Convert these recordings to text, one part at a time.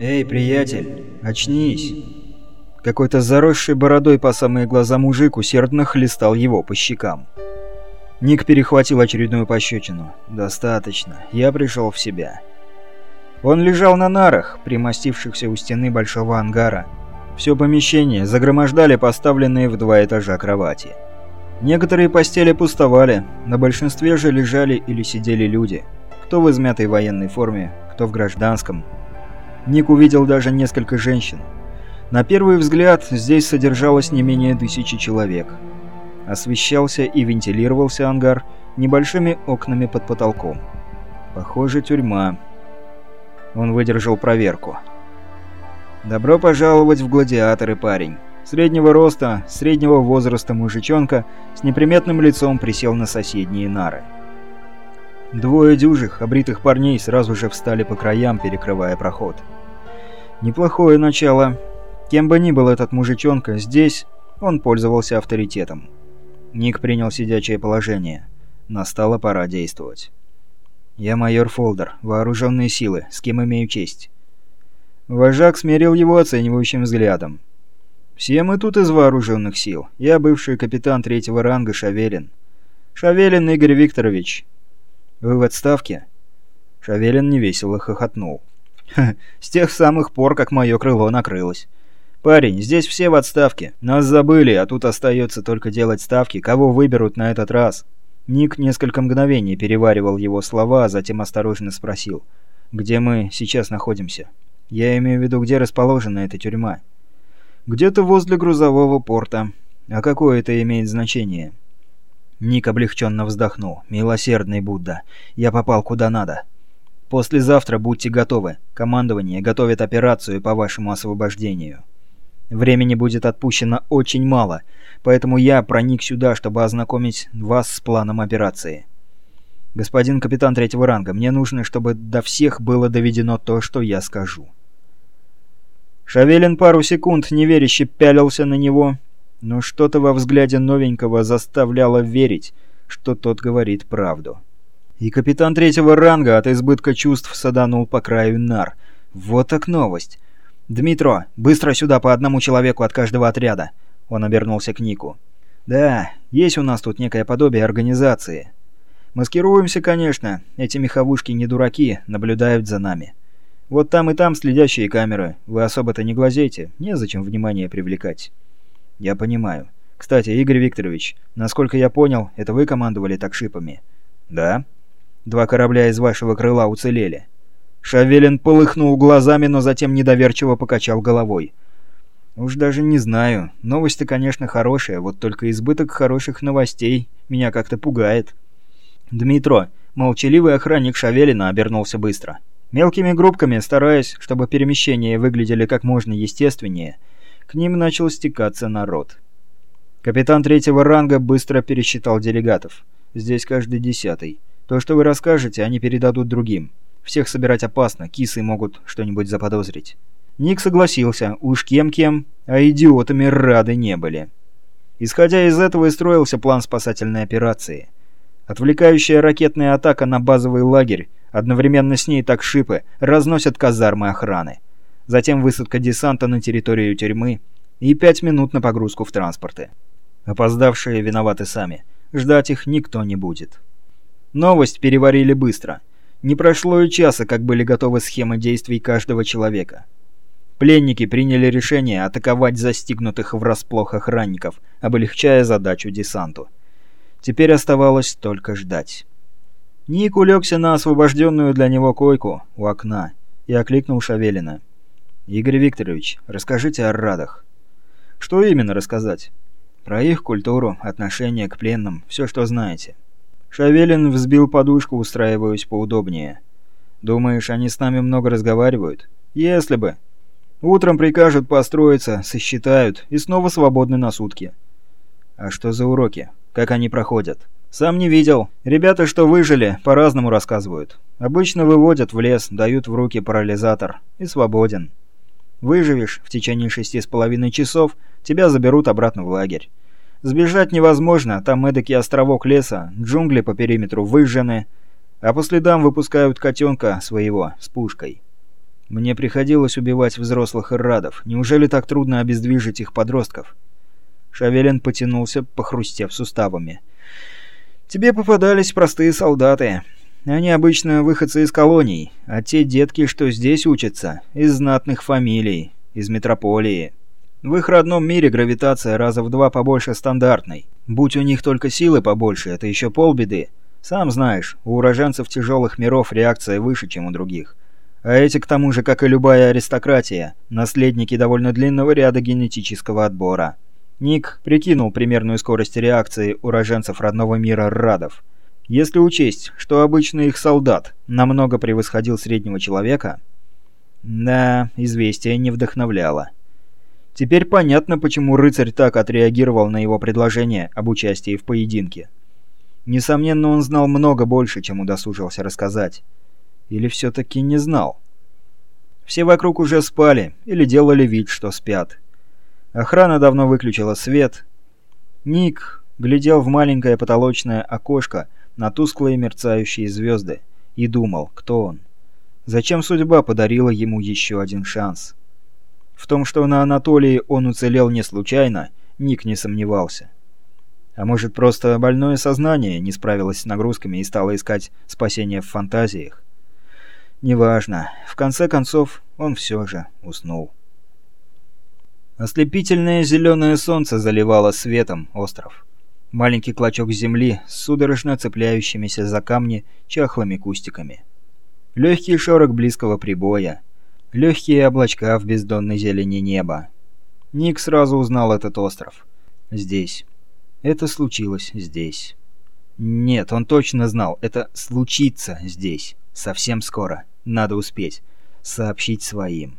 «Эй, приятель, очнись!» Какой-то заросший бородой по самые глаза мужик усердно хлестал его по щекам. Ник перехватил очередную пощечину. «Достаточно. Я пришел в себя». Он лежал на нарах, примостившихся у стены большого ангара. Все помещение загромождали поставленные в два этажа кровати. Некоторые постели пустовали, на большинстве же лежали или сидели люди. Кто в измятой военной форме, кто в гражданском. Ник увидел даже несколько женщин. На первый взгляд здесь содержалось не менее тысячи человек. Освещался и вентилировался ангар небольшими окнами под потолком. Похоже, тюрьма. Он выдержал проверку. «Добро пожаловать в гладиаторы, парень». Среднего роста, среднего возраста мужичонка с неприметным лицом присел на соседние нары. Двое дюжих, обритых парней сразу же встали по краям, перекрывая проход. Неплохое начало. Кем бы ни был этот мужичонка, здесь он пользовался авторитетом. Ник принял сидячее положение. Настала пора действовать. «Я майор Фолдер, вооруженные силы, с кем имею честь». Вожак смерил его оценивающим взглядом. «Все мы тут из вооруженных сил. Я бывший капитан третьего ранга Шавелин». «Шавелин Игорь Викторович». «Вы в отставке?» Шавелин невесело хохотнул. «Ха, с тех самых пор, как мое крыло накрылось. Парень, здесь все в отставке. Нас забыли, а тут остается только делать ставки, кого выберут на этот раз». Ник несколько мгновений переваривал его слова, а затем осторожно спросил. «Где мы сейчас находимся?» «Я имею в виду, где расположена эта тюрьма?» Где-то возле грузового порта. А какое это имеет значение? Ник облегченно вздохнул. «Милосердный Будда. Я попал куда надо. Послезавтра будьте готовы. Командование готовит операцию по вашему освобождению. Времени будет отпущено очень мало, поэтому я проник сюда, чтобы ознакомить вас с планом операции. Господин капитан третьего ранга, мне нужно, чтобы до всех было доведено то, что я скажу». Шавелин пару секунд неверяще пялился на него, но что-то во взгляде новенького заставляло верить, что тот говорит правду. И капитан третьего ранга от избытка чувств саданул по краю нар. Вот так новость. «Дмитро, быстро сюда по одному человеку от каждого отряда!» Он обернулся к Нику. «Да, есть у нас тут некое подобие организации. Маскируемся, конечно, эти меховушки не дураки, наблюдают за нами. Вот там и там следящие камеры. Вы особо-то не глазейте, незачем внимание привлекать. Я понимаю. Кстати, Игорь Викторович, насколько я понял, это вы командовали такшипами? Да. Два корабля из вашего крыла уцелели. Шавелин полыхнул глазами, но затем недоверчиво покачал головой. «Уж даже не знаю. Новость-то, конечно, хорошая, вот только избыток хороших новостей меня как-то пугает». Дмитро, молчаливый охранник Шавелина, обернулся быстро. Мелкими группками, стараясь, чтобы перемещения выглядели как можно естественнее, к ним начал стекаться народ. Капитан третьего ранга быстро пересчитал делегатов. Здесь каждый десятый. То, что вы расскажете, они передадут другим. Всех собирать опасно, кисы могут что-нибудь заподозрить. Ник согласился, уж кем-кем, а идиотами рады не были. Исходя из этого и строился план спасательной операции. Отвлекающая ракетная атака на базовый лагерь Одновременно с ней так шипы разносят казармы охраны. Затем высадка десанта на территорию тюрьмы и пять минут на погрузку в транспорты. Опоздавшие виноваты сами. Ждать их никто не будет. Новость переварили быстро. Не прошло и часа, как были готовы схемы действий каждого человека. Пленники приняли решение атаковать застигнутых врасплох охранников, облегчая задачу десанту. Теперь оставалось только ждать. Ник улегся на освобожденную для него койку у окна и окликнул Шавелина. «Игорь Викторович, расскажите о Радах». «Что именно рассказать?» «Про их культуру, отношение к пленным, все, что знаете». Шавелин взбил подушку, устраиваясь поудобнее. «Думаешь, они с нами много разговаривают?» «Если бы. Утром прикажут построиться, сосчитают и снова свободны на сутки». «А что за уроки? Как они проходят?» «Сам не видел. Ребята, что выжили, по-разному рассказывают. Обычно выводят в лес, дают в руки парализатор. И свободен. Выживешь в течение шести с половиной часов, тебя заберут обратно в лагерь. Сбежать невозможно, там эдакий островок леса, джунгли по периметру выжжены, а по следам выпускают котенка своего с пушкой. Мне приходилось убивать взрослых иррадов. Неужели так трудно обездвижить их подростков? Шавелин потянулся, похрустев суставами. «Тебе попадались простые солдаты. Они обычно выходцы из колоний, а те детки, что здесь учатся, из знатных фамилий, из метрополии. В их родном мире гравитация раза в два побольше стандартной. Будь у них только силы побольше, это еще полбеды. Сам знаешь, у уроженцев тяжелых миров реакция выше, чем у других. А эти, к тому же, как и любая аристократия, наследники довольно длинного ряда генетического отбора. Ник прикинул примерную скорость реакции уроженцев родного мира Радов. Если учесть, что обычно их солдат намного превосходил среднего человека... Да, известие не вдохновляло. Теперь понятно, почему рыцарь так отреагировал на его предложение об участии в поединке. Несомненно, он знал много больше, чем удосужился рассказать. Или все-таки не знал? Все вокруг уже спали или делали вид, что спят. Охрана давно выключила свет. Ник глядел в маленькое потолочное окошко на тусклые мерцающие звезды и думал, кто он. Зачем судьба подарила ему еще один шанс? В том, что на Анатолии он уцелел не случайно, Ник не сомневался. А может, просто больное сознание не справилось с нагрузками и стало искать спасения в фантазиях? Неважно. В конце концов, он все же уснул. Ослепительное зеленое солнце заливало светом остров. Маленький клочок земли с судорожно цепляющимися за камни чахлыми кустиками. Легкий шорох близкого прибоя. Легкие облачка в бездонной зелени неба. Ник сразу узнал этот остров. Здесь. Это случилось здесь. Нет, он точно знал, это случится здесь. Совсем скоро. Надо успеть. Сообщить своим.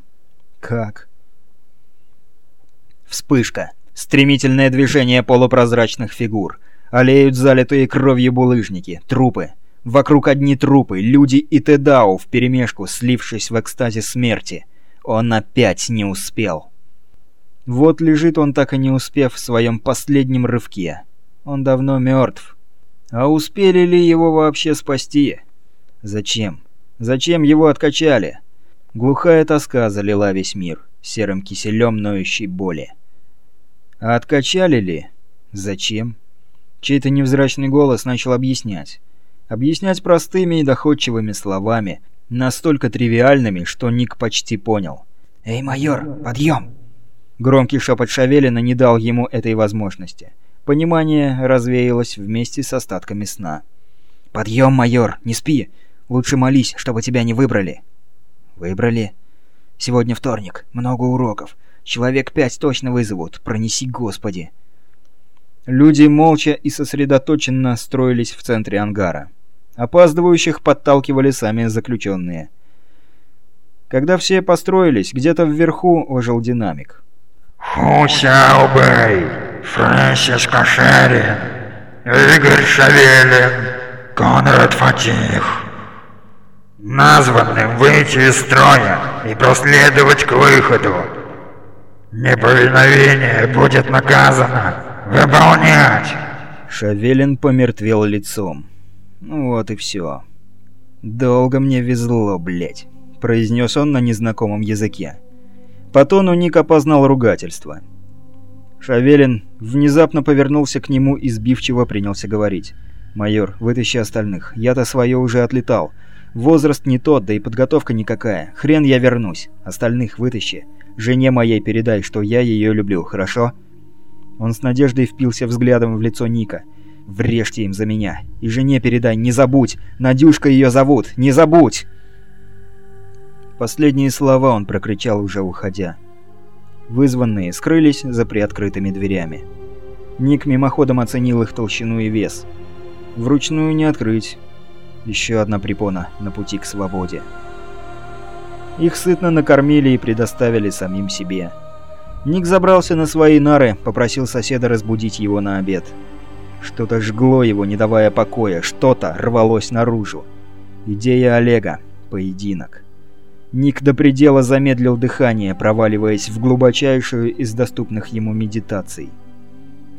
Как? Вспышка. Стремительное движение полупрозрачных фигур. Олеют залитые кровью булыжники. Трупы. Вокруг одни трупы, люди и Тедау вперемешку, слившись в экстазе смерти. Он опять не успел. Вот лежит он так и не успев в своем последнем рывке. Он давно мертв. А успели ли его вообще спасти? Зачем? Зачем его откачали? Глухая тоска залила весь мир, серым киселем ноющей боли. А откачали ли? Зачем? Чей-то невзрачный голос начал объяснять. Объяснять простыми и доходчивыми словами, настолько тривиальными, что Ник почти понял. «Эй, майор, подъем!» Громкий шепот Шавелина не дал ему этой возможности. Понимание развеялось вместе с остатками сна. «Подъем, майор, не спи! Лучше молись, чтобы тебя не выбрали». «Выбрали?» «Сегодня вторник. Много уроков. Человек пять точно вызовут. Пронеси, Господи». Люди молча и сосредоточенно строились в центре ангара. Опаздывающих подталкивали сами заключенные. Когда все построились, где-то вверху ожил динамик. Ху Сяобэй, Фрэнсис Кошерин, Игорь Шавелин, Конрад Фатих названным выйти из строя и проследовать к выходу. Неповиновение будет наказано. Выполнять!» Шавелин помертвел лицом. Ну вот и все. «Долго мне везло, блять», — произнес он на незнакомом языке. По тону Ник опознал ругательство. Шавелин внезапно повернулся к нему и сбивчиво принялся говорить. «Майор, вытащи остальных. Я-то свое уже отлетал. Возраст не тот, да и подготовка никакая. Хрен я вернусь. Остальных вытащи. Жене моей передай, что я ее люблю, хорошо?» Он с надеждой впился взглядом в лицо Ника. «Врежьте им за меня. И жене передай, не забудь. Надюшка ее зовут. Не забудь!» Последние слова он прокричал уже уходя. Вызванные скрылись за приоткрытыми дверями. Ник мимоходом оценил их толщину и вес. Вручную не открыть, еще одна препона на пути к свободе. Их сытно накормили и предоставили самим себе. Ник забрался на свои нары, попросил соседа разбудить его на обед. Что-то жгло его, не давая покоя, что-то рвалось наружу. Идея Олега. Поединок. Ник до предела замедлил дыхание, проваливаясь в глубочайшую из доступных ему медитаций.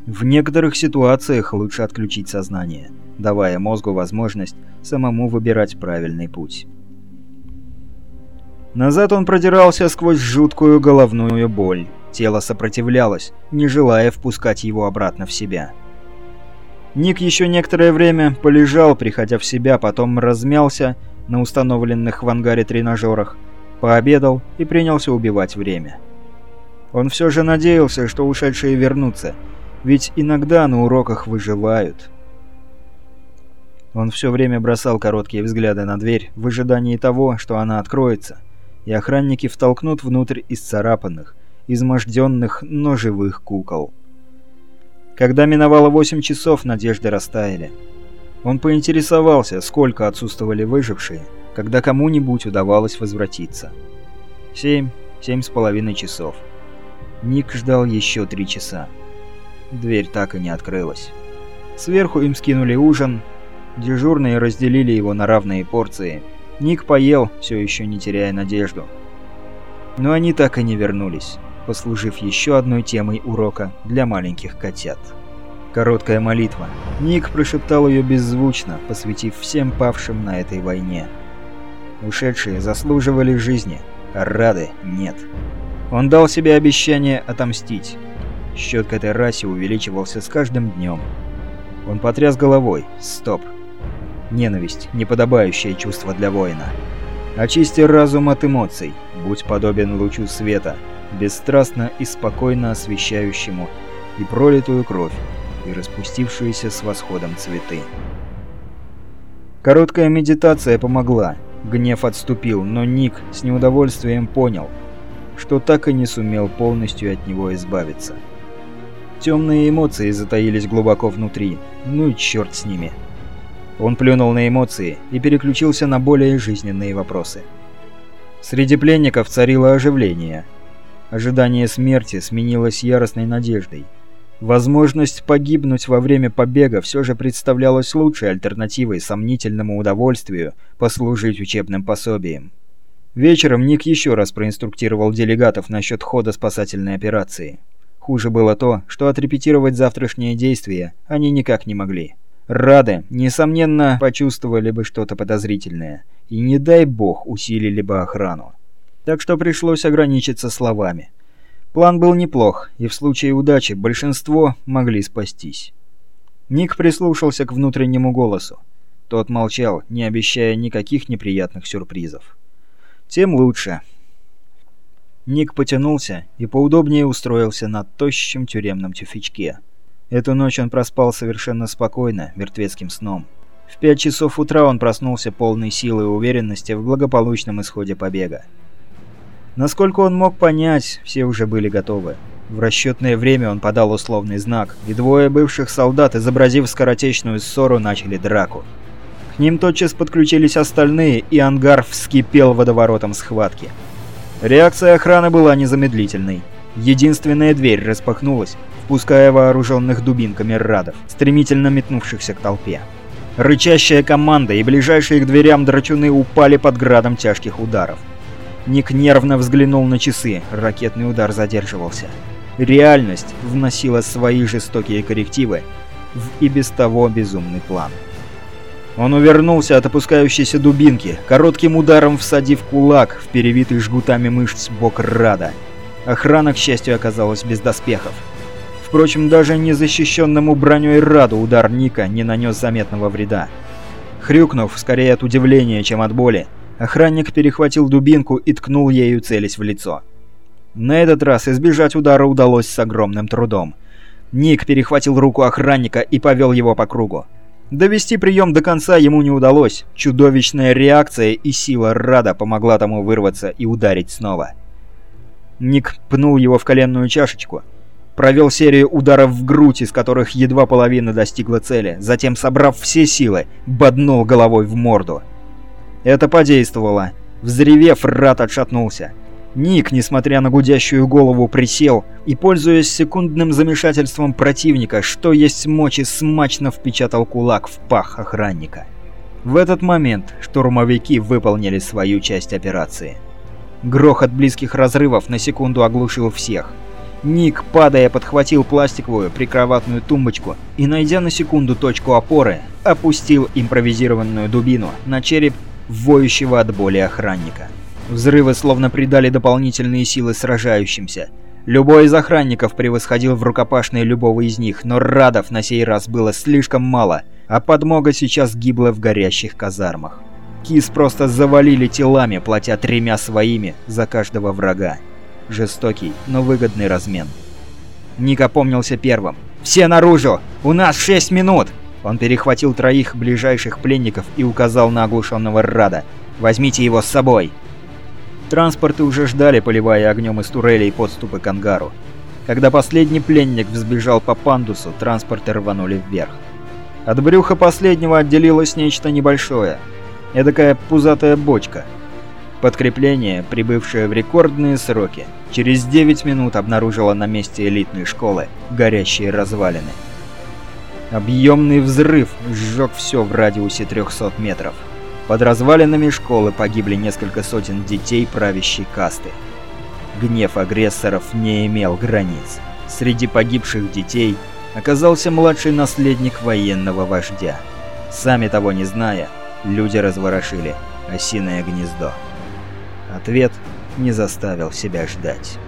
В некоторых ситуациях лучше отключить сознание, давая мозгу возможность самому выбирать правильный путь. Назад он продирался сквозь жуткую головную боль. Тело сопротивлялось, не желая впускать его обратно в себя. Ник еще некоторое время полежал, приходя в себя, потом размялся на установленных в ангаре тренажерах, пообедал и принялся убивать время. Он все же надеялся, что ушедшие вернутся, ведь иногда на уроках выживают. Он все время бросал короткие взгляды на дверь в ожидании того, что она откроется, и охранники втолкнут внутрь исцарапанных, изможденных, но живых кукол. Когда миновало 8 часов, надежды растаяли. Он поинтересовался, сколько отсутствовали выжившие, когда кому-нибудь удавалось возвратиться. Семь, семь с половиной часов. Ник ждал еще три часа. Дверь так и не открылась. Сверху им скинули ужин. Дежурные разделили его на равные порции. Ник поел, все еще не теряя надежду. Но они так и не вернулись, послужив еще одной темой урока для маленьких котят. Короткая молитва. Ник прошептал ее беззвучно, посвятив всем павшим на этой войне. Ушедшие заслуживали жизни, а рады нет. Он дал себе обещание отомстить. Счет к этой расе увеличивался с каждым днем. Он потряс головой. Стоп. Ненависть – неподобающее чувство для воина. Очисти разум от эмоций, будь подобен лучу света, бесстрастно и спокойно освещающему и пролитую кровь, и распустившиеся с восходом цветы. Короткая медитация помогла. Гнев отступил, но Ник с неудовольствием понял – что так и не сумел полностью от него избавиться. Темные эмоции затаились глубоко внутри, ну и черт с ними. Он плюнул на эмоции и переключился на более жизненные вопросы. Среди пленников царило оживление. Ожидание смерти сменилось яростной надеждой. Возможность погибнуть во время побега все же представлялась лучшей альтернативой сомнительному удовольствию послужить учебным пособием. Вечером Ник еще раз проинструктировал делегатов насчет хода спасательной операции. Хуже было то, что отрепетировать завтрашние действия они никак не могли. Рады, несомненно, почувствовали бы что-то подозрительное, и не дай бог усилили бы охрану. Так что пришлось ограничиться словами. План был неплох, и в случае удачи большинство могли спастись. Ник прислушался к внутреннему голосу. Тот молчал, не обещая никаких неприятных сюрпризов тем лучше. Ник потянулся и поудобнее устроился на тощем тюремном тюфячке. Эту ночь он проспал совершенно спокойно, мертвецким сном. В пять часов утра он проснулся полной силы и уверенности в благополучном исходе побега. Насколько он мог понять, все уже были готовы. В расчетное время он подал условный знак, и двое бывших солдат, изобразив скоротечную ссору, начали драку. К ним тотчас подключились остальные, и ангар вскипел водоворотом схватки. Реакция охраны была незамедлительной. Единственная дверь распахнулась, впуская вооруженных дубинками радов, стремительно метнувшихся к толпе. Рычащая команда и ближайшие к дверям драчуны упали под градом тяжких ударов. Ник нервно взглянул на часы, ракетный удар задерживался. Реальность вносила свои жестокие коррективы в и без того безумный план. Он увернулся от опускающейся дубинки, коротким ударом всадив кулак в перевитый жгутами мышц бок Рада. Охрана, к счастью, оказалась без доспехов. Впрочем, даже незащищенному броней Раду удар Ника не нанес заметного вреда. Хрюкнув, скорее от удивления, чем от боли, охранник перехватил дубинку и ткнул ею целясь в лицо. На этот раз избежать удара удалось с огромным трудом. Ник перехватил руку охранника и повел его по кругу. Довести прием до конца ему не удалось. Чудовищная реакция и сила Рада помогла тому вырваться и ударить снова. Ник пнул его в коленную чашечку. Провел серию ударов в грудь, из которых едва половина достигла цели. Затем, собрав все силы, боднул головой в морду. Это подействовало. Взревев, Рад отшатнулся. Ник, несмотря на гудящую голову, присел и, пользуясь секундным замешательством противника, что есть мочи, смачно впечатал кулак в пах охранника. В этот момент штурмовики выполнили свою часть операции. Грохот близких разрывов на секунду оглушил всех. Ник, падая, подхватил пластиковую прикроватную тумбочку и, найдя на секунду точку опоры, опустил импровизированную дубину на череп воющего от боли охранника. Взрывы словно придали дополнительные силы сражающимся. Любой из охранников превосходил в рукопашной любого из них, но радов на сей раз было слишком мало, а подмога сейчас гибла в горящих казармах. Кис просто завалили телами, платя тремя своими за каждого врага. Жестокий, но выгодный размен. Ник опомнился первым. «Все наружу! У нас шесть минут!» Он перехватил троих ближайших пленников и указал на оглушенного Рада. «Возьмите его с собой!» Транспорты уже ждали, поливая огнем из турелей подступы к ангару. Когда последний пленник взбежал по пандусу, транспорты рванули вверх. От брюха последнего отделилось нечто небольшое. Эдакая пузатая бочка. Подкрепление, прибывшее в рекордные сроки, через 9 минут обнаружило на месте элитной школы горящие развалины. Объемный взрыв сжег все в радиусе 300 метров. Под развалинами школы погибли несколько сотен детей правящей касты. Гнев агрессоров не имел границ. Среди погибших детей оказался младший наследник военного вождя. Сами того не зная, люди разворошили осиное гнездо. Ответ не заставил себя ждать.